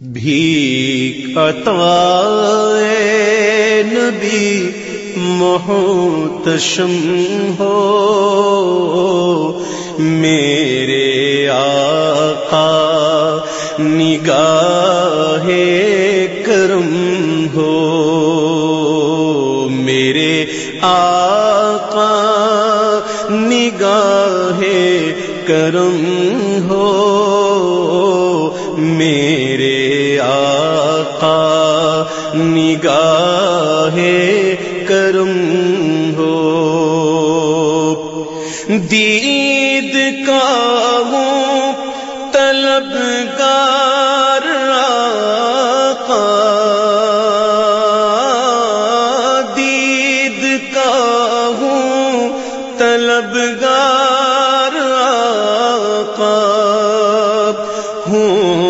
بھی نبی محتشم ہو۔ میرے آقا نگاہ کرم ہو۔ میرے آقا نگاہ کرم ہو۔ میرے نگاہ کرم ہو۔ دید کا ہوں طلب گار دید کا ہوں طلب گار ہوں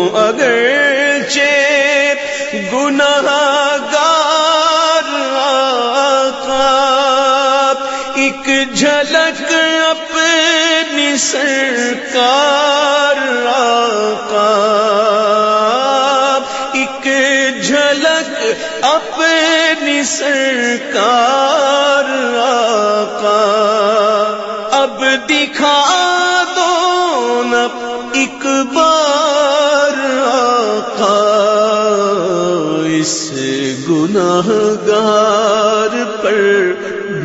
جھلک اپنی سرکار آقا ایک جھلک اپنی سرکار آقا اب دکھا دو نا ایک بار آقا اس گناہ گار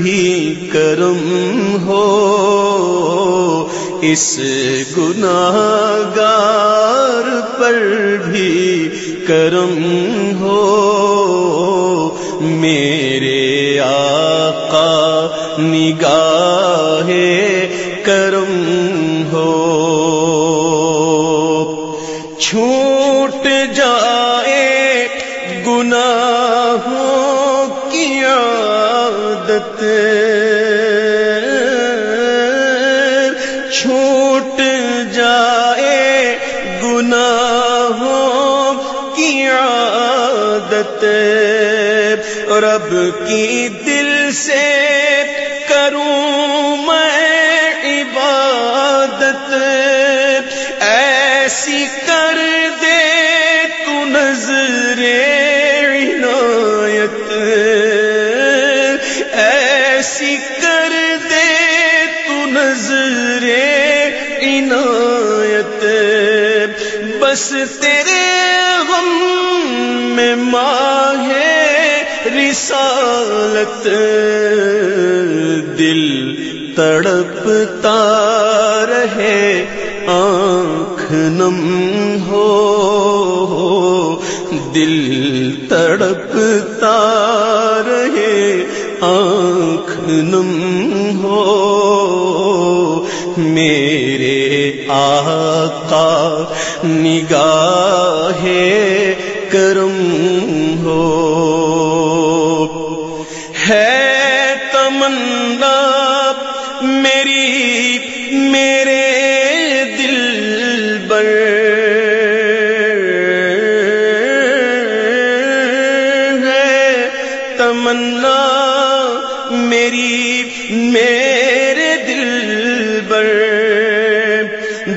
بھی کرم ہو، اس گناہ گار پر بھی کرم ہو۔ میرے آقا نگاہ کرم ہو۔ عادت چھوٹ جائے گناہوں کی عادت رب کی دل سے کروں میں عبادت ایسی کر بس تیرے غم میں ماہ رسالت دل تڑپتا رہے، آنکھ نم ہو، دل تڑپتا رہے ظلم ہو میرے آقا نگاہ کرم ہو میری، میرے دل بر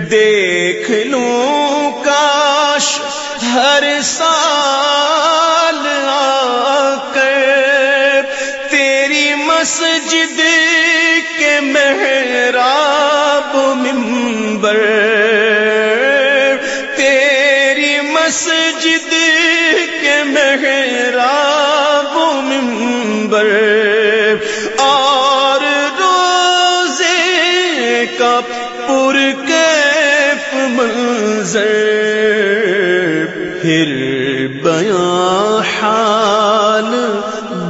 دیکھ لوں کاش ہر سال آ کر تیری مسجد کے محراب ممبر تیری مسجد کے محراب ممبر منظر پھر بیاں حال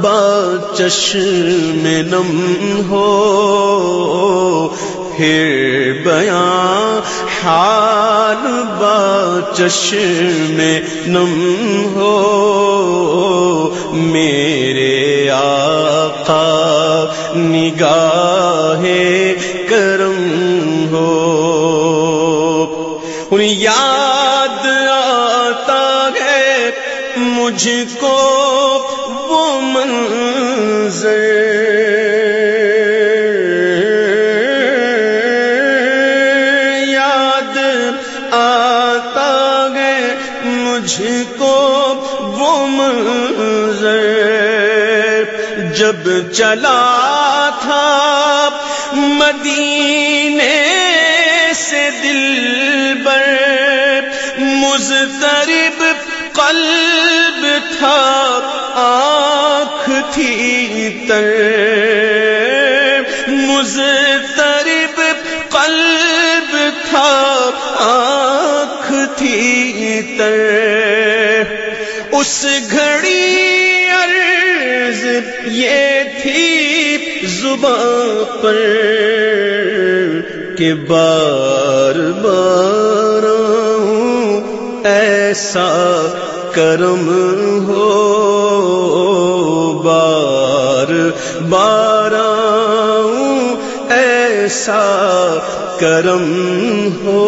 با چشم نم ہو۔ پھر بیاں حال با چشم نم ہو۔ میرے آقا نگاہ مجھ کو وہ منظر یاد آتا ہے مجھ کو وہ منظر جب چلا تھا مدینے سے دل بر مزترب تھا آنکھ تھی تر مزترب قلب تھا، آنکھ تھی تر۔ اس گھڑی عرض یہ تھی زباں پر کہ بار بار ایسا کرم ہو بار بار ایسا کرم ہو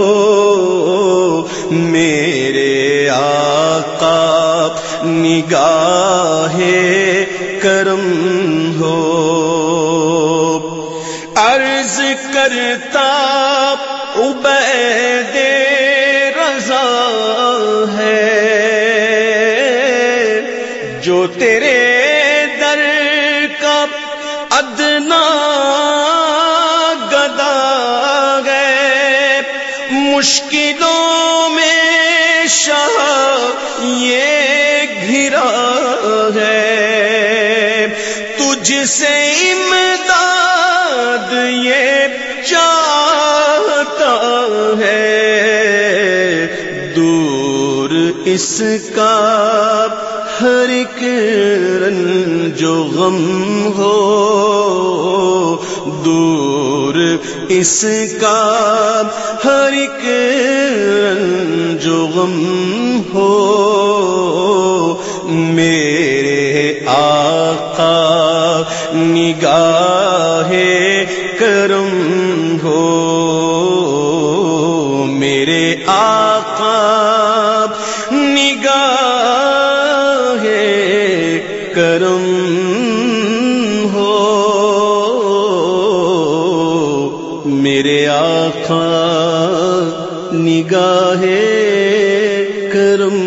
میرے آقا، نگاہ کرم ہو۔ عرض کرتا ہے جو تیرے در کا ادنا گدا گئے مشکلوں میں شاہ یہ گھرا ہے۔ تجھ سے اس کا ہر ایک رنج و غم ہو دور، اس کا ہر ایک رنج غم ہو میرے آقا نگاہ کرم ہو میرے آقا آقا نگاہ کرم